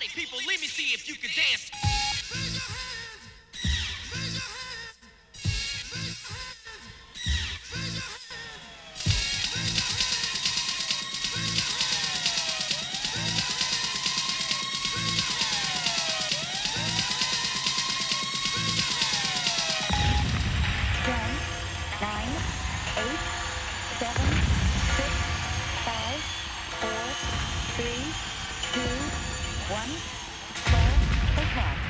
body, people. Let me see if you can dance. seven, six, five, four, three, two, one, o'clock.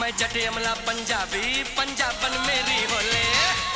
मैं जटे अमला पंजाबी पंजाबन मेरी होले।